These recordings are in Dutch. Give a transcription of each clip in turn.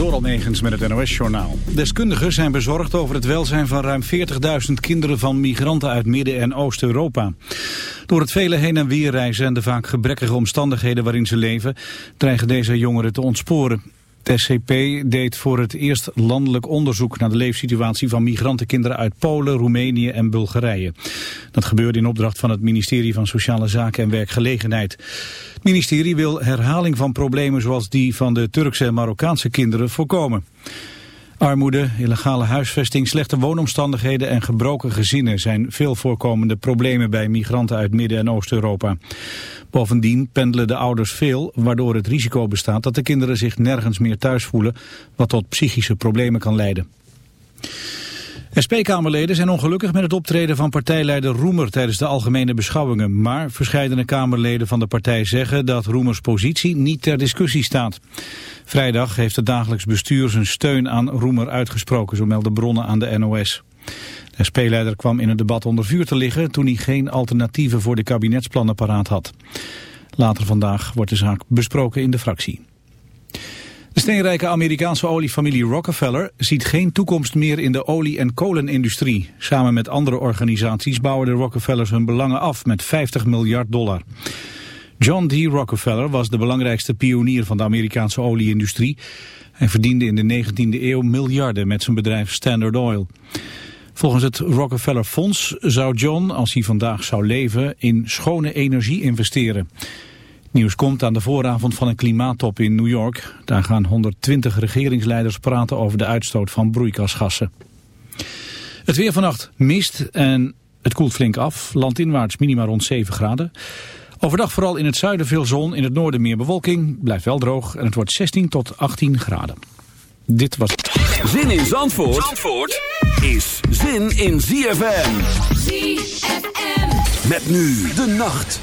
Door Almegens met het NOS-journaal. Deskundigen zijn bezorgd over het welzijn van ruim 40.000 kinderen van migranten uit Midden- en Oost-Europa. Door het vele heen en weer reizen en de vaak gebrekkige omstandigheden waarin ze leven, dreigen deze jongeren te ontsporen. Het SCP deed voor het eerst landelijk onderzoek naar de leefsituatie van migrantenkinderen uit Polen, Roemenië en Bulgarije. Dat gebeurde in opdracht van het ministerie van Sociale Zaken en Werkgelegenheid. Het ministerie wil herhaling van problemen zoals die van de Turkse en Marokkaanse kinderen voorkomen. Armoede, illegale huisvesting, slechte woonomstandigheden en gebroken gezinnen zijn veel voorkomende problemen bij migranten uit Midden- en Oost-Europa. Bovendien pendelen de ouders veel, waardoor het risico bestaat dat de kinderen zich nergens meer thuis voelen, wat tot psychische problemen kan leiden. SP-Kamerleden zijn ongelukkig met het optreden van partijleider Roemer tijdens de algemene beschouwingen. Maar verscheidene Kamerleden van de partij zeggen dat Roemers positie niet ter discussie staat. Vrijdag heeft het dagelijks bestuur zijn steun aan Roemer uitgesproken, zo melden bronnen aan de NOS. De SP-leider kwam in het debat onder vuur te liggen toen hij geen alternatieven voor de kabinetsplannen paraat had. Later vandaag wordt de zaak besproken in de fractie. De steenrijke Amerikaanse oliefamilie Rockefeller ziet geen toekomst meer in de olie- en kolenindustrie. Samen met andere organisaties bouwen de Rockefellers hun belangen af met 50 miljard dollar. John D. Rockefeller was de belangrijkste pionier van de Amerikaanse olieindustrie. Hij verdiende in de 19e eeuw miljarden met zijn bedrijf Standard Oil. Volgens het Rockefeller Fonds zou John, als hij vandaag zou leven, in schone energie investeren. Nieuws komt aan de vooravond van een klimaattop in New York. Daar gaan 120 regeringsleiders praten over de uitstoot van broeikasgassen. Het weer vannacht mist en het koelt flink af. Landinwaarts minima rond 7 graden. Overdag vooral in het zuiden veel zon, in het noorden meer bewolking. Blijft wel droog en het wordt 16 tot 18 graden. Dit was... Zin in Zandvoort, Zandvoort is zin in ZFM. ZFM. Met nu de nacht.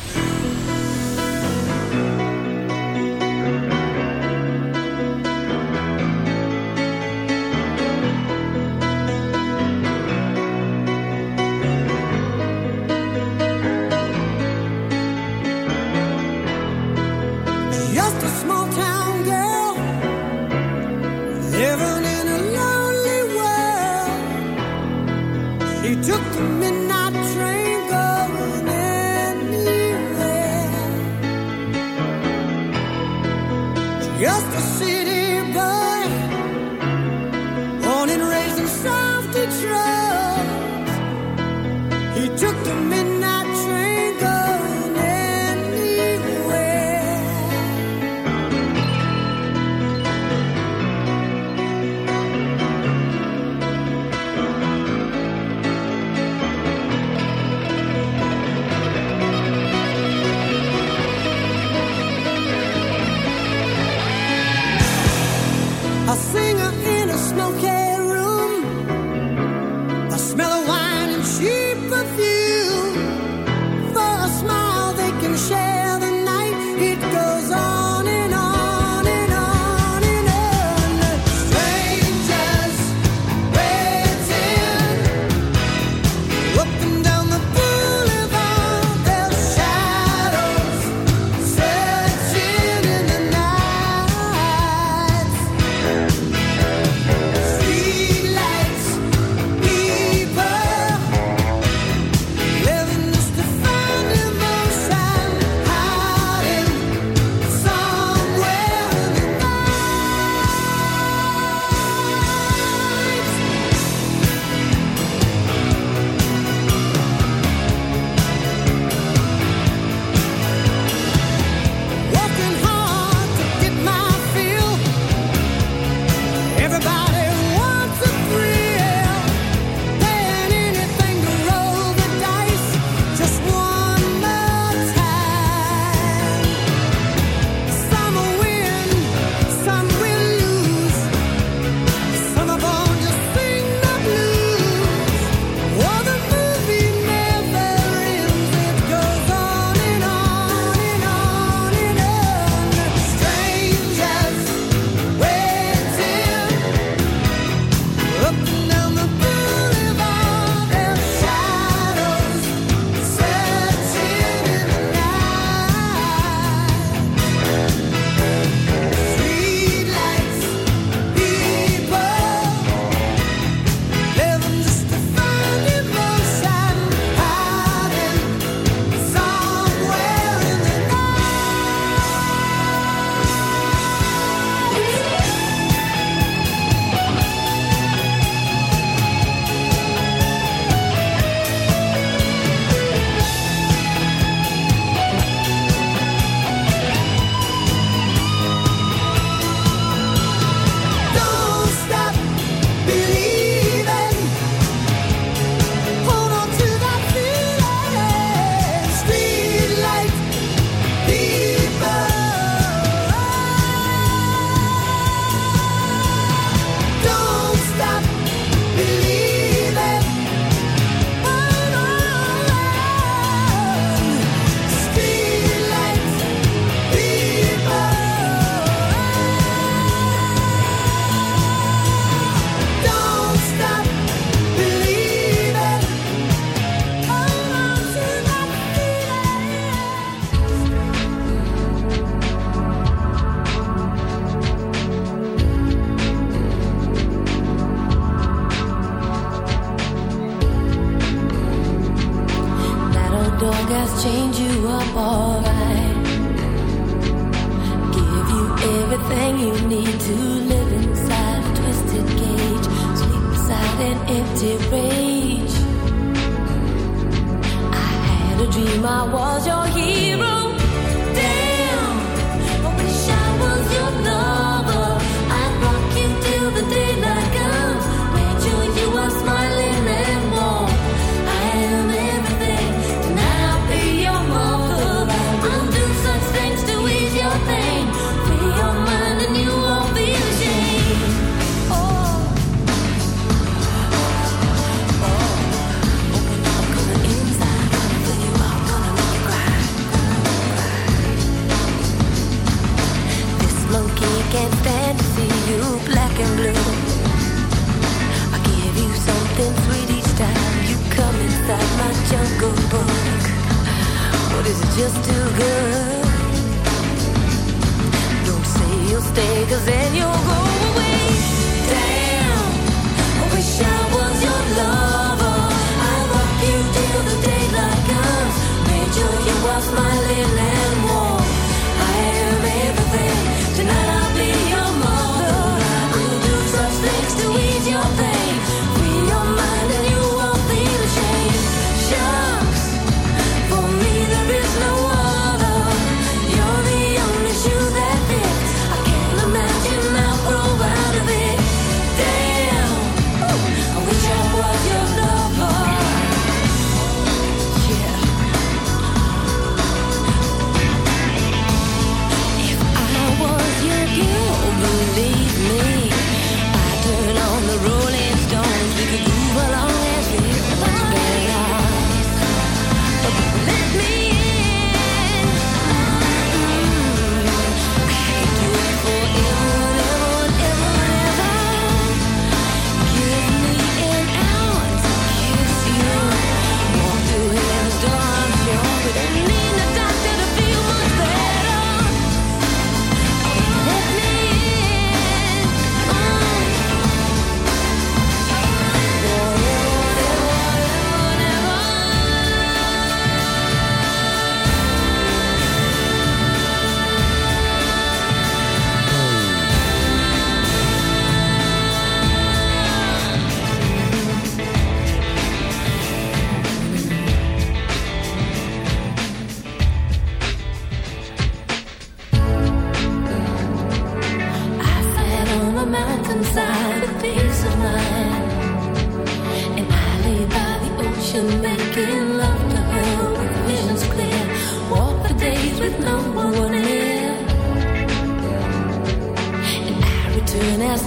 Go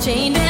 chained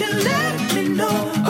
you let me know?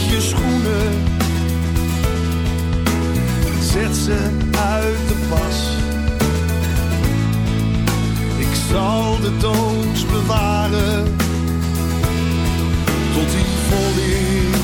je schoenen. Zet ze uit de pas. Ik zal de doos bewaren tot die volle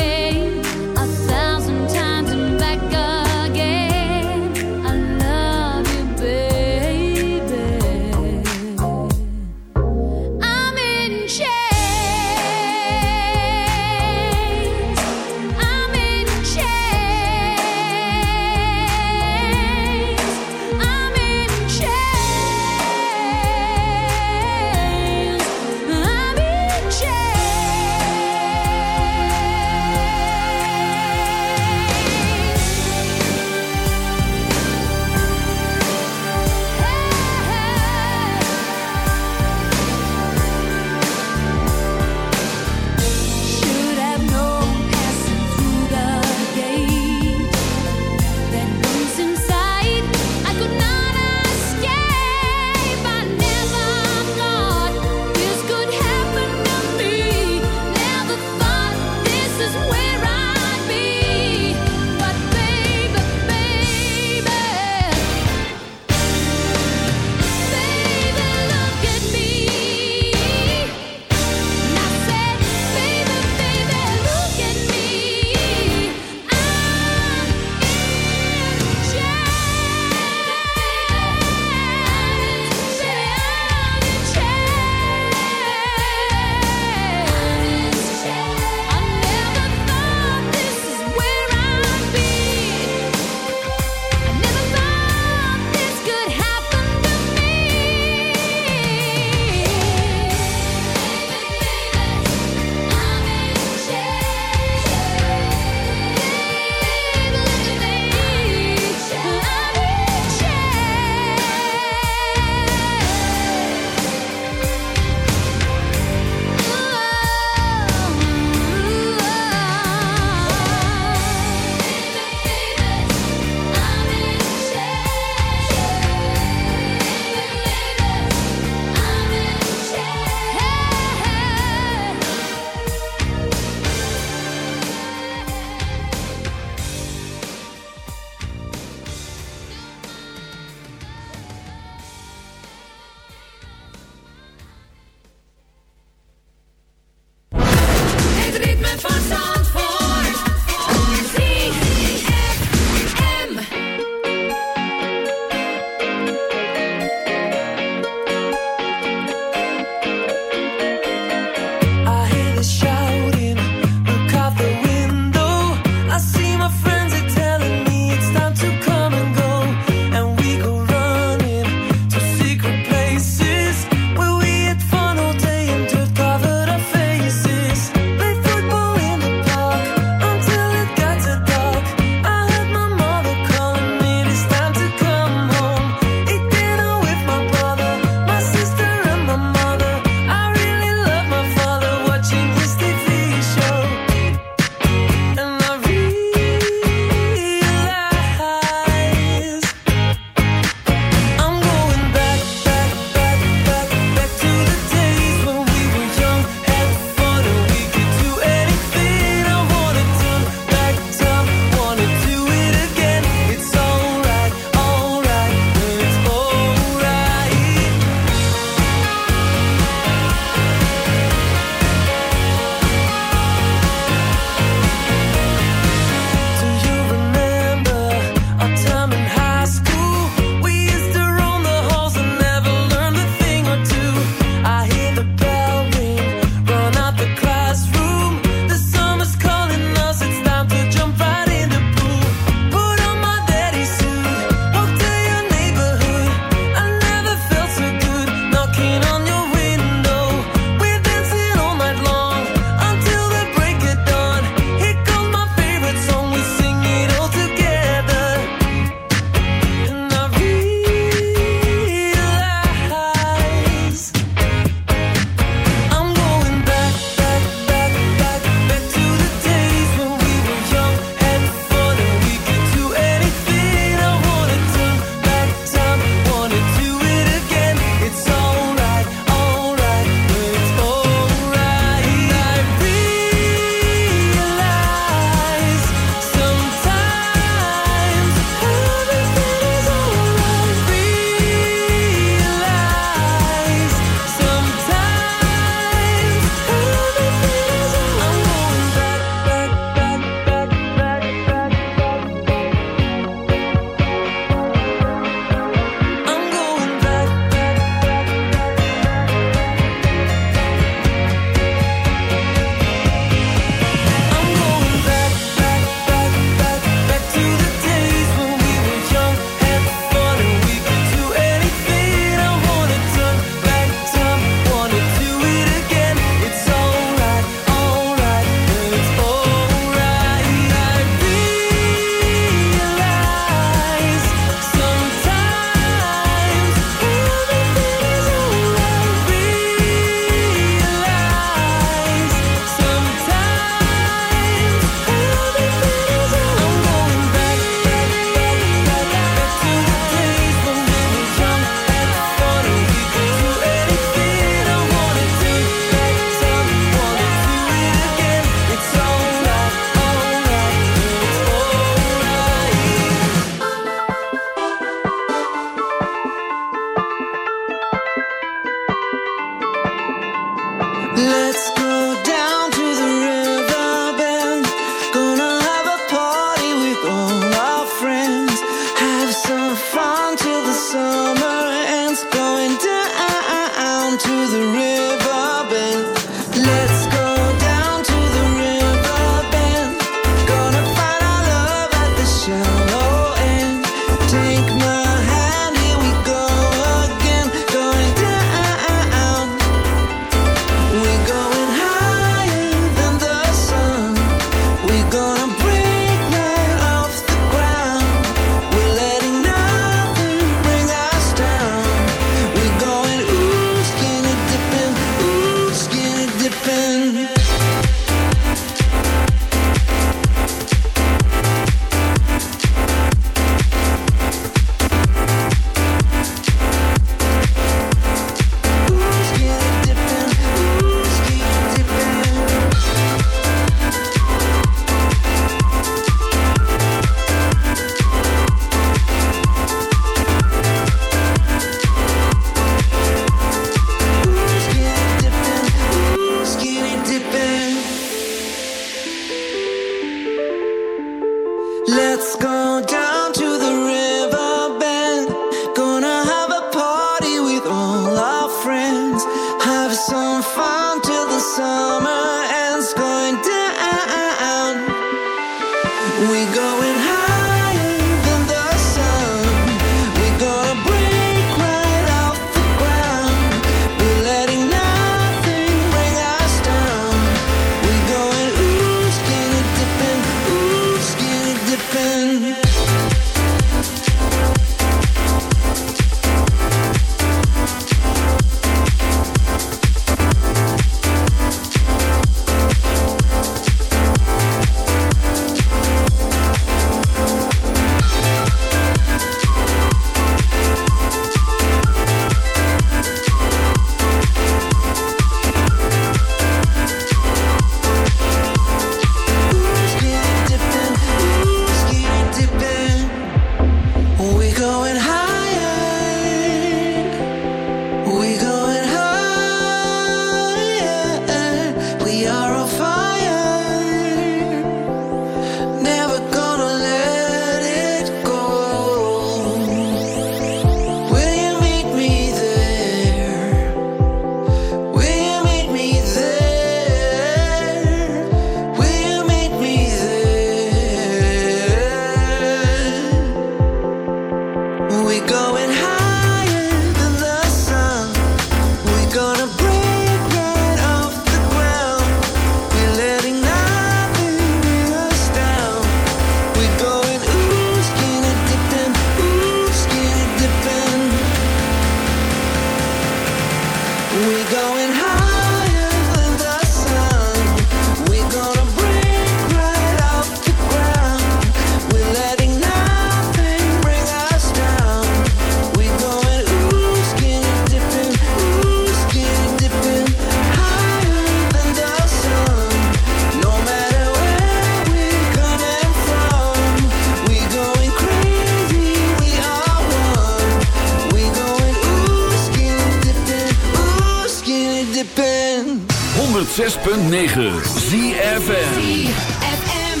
106.9 ZFM. ZFM.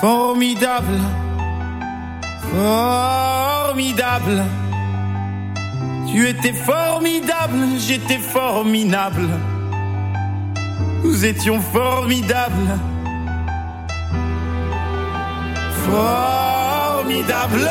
Formidable, formidable. Tu étais formidable, j'étais formidable. Nous étions formidables. Formidable.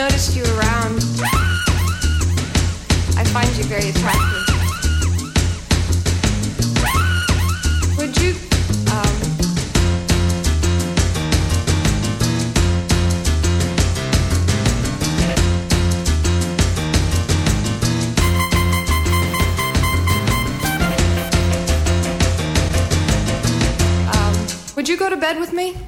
noticed you around. I find you very attractive. Would you, um, um would you go to bed with me?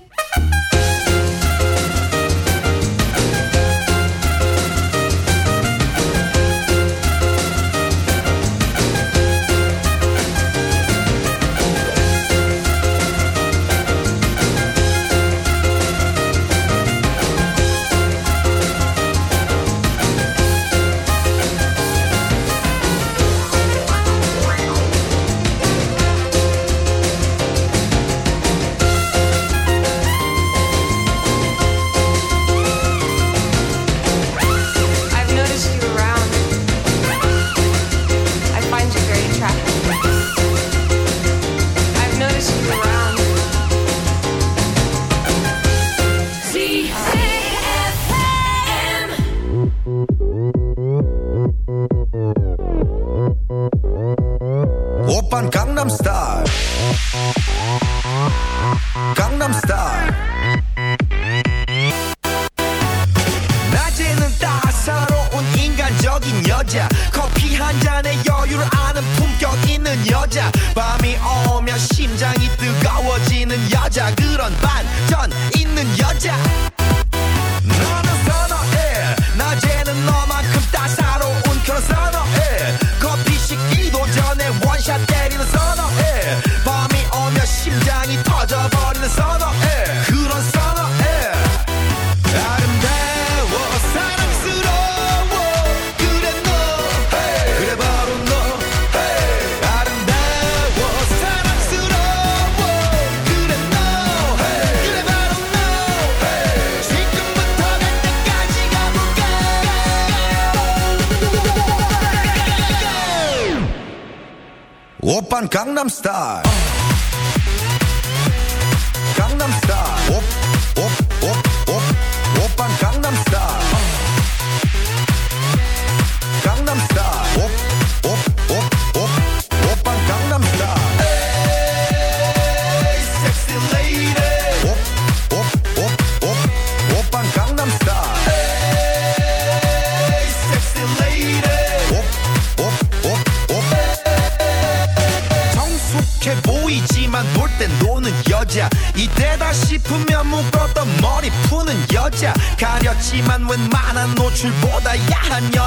Gangnam Style.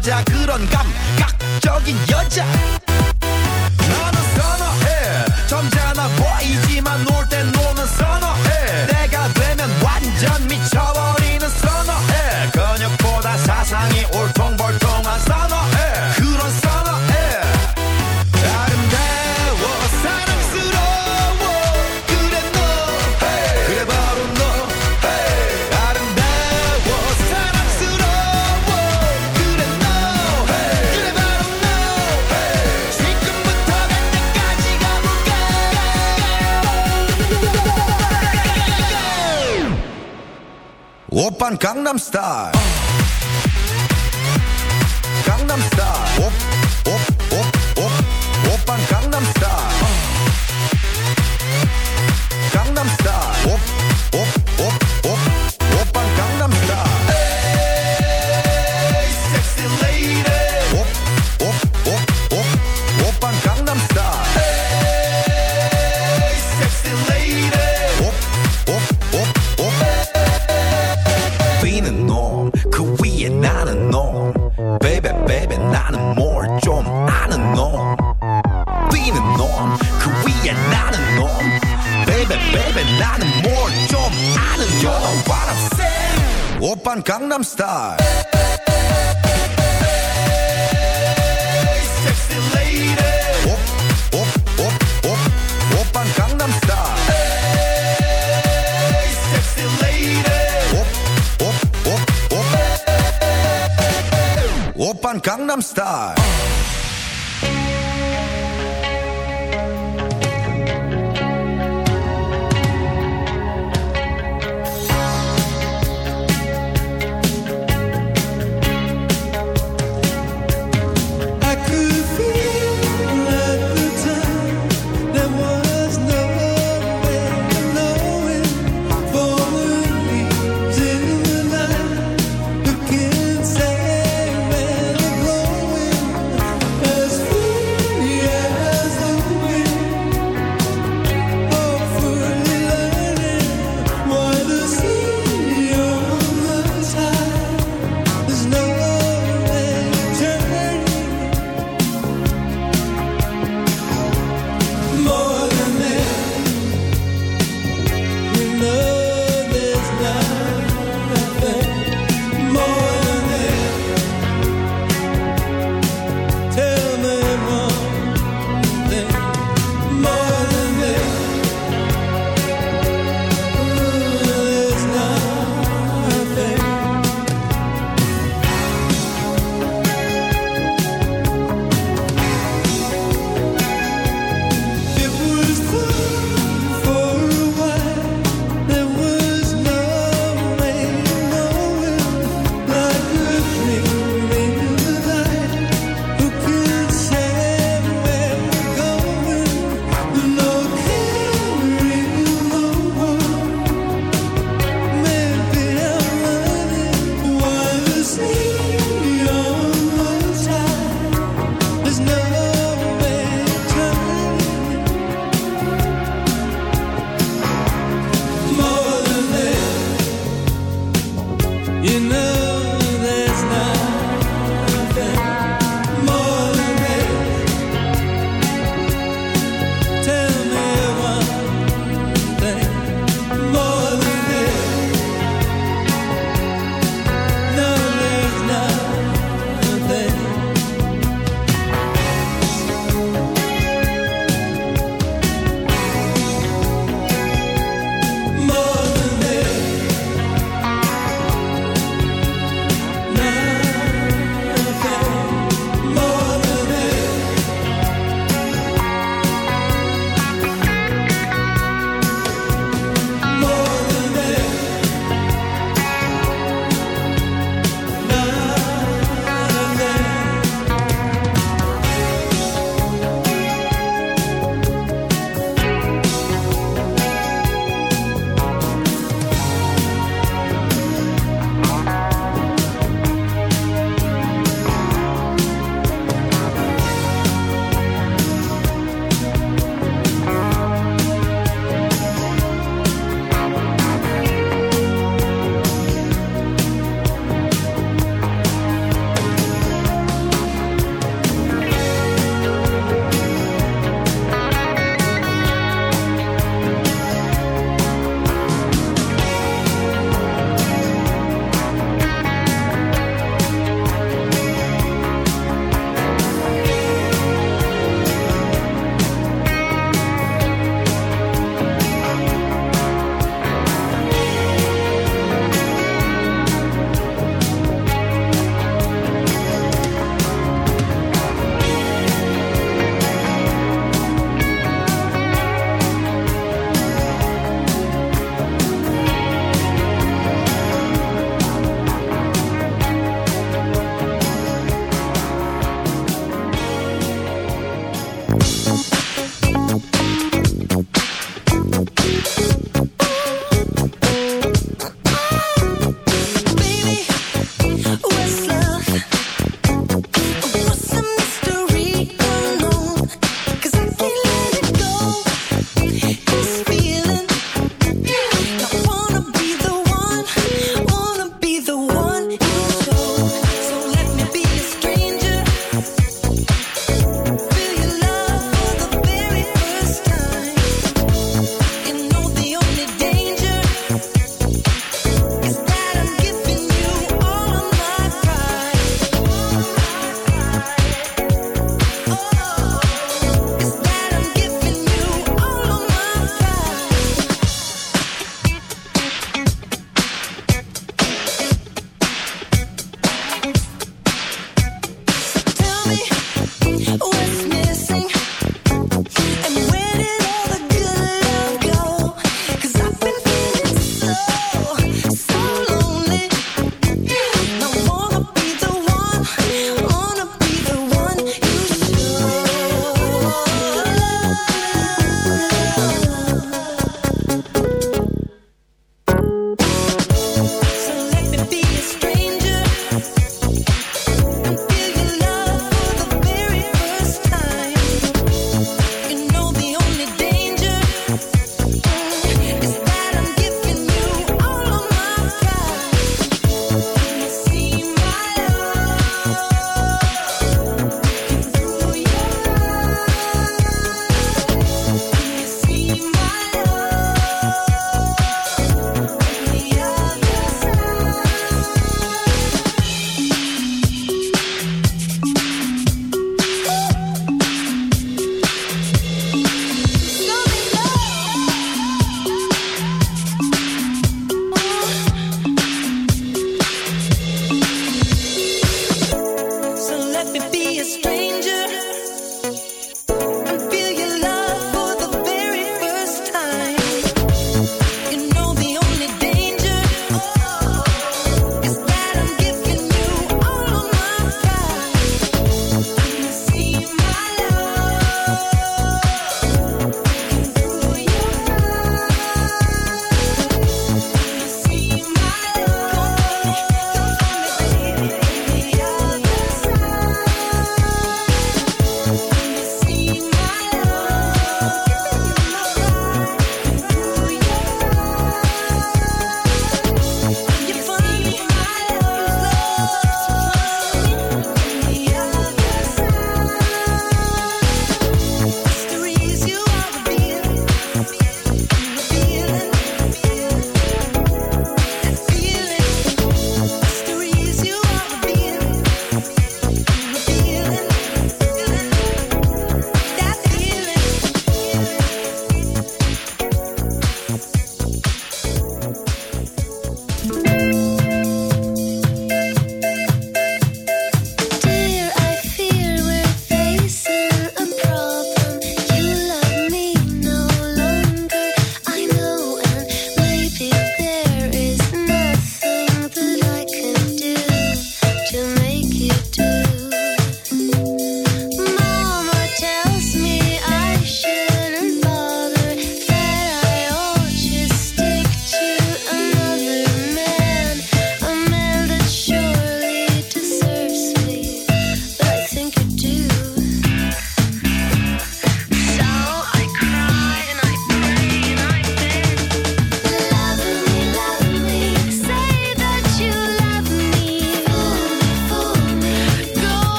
Roger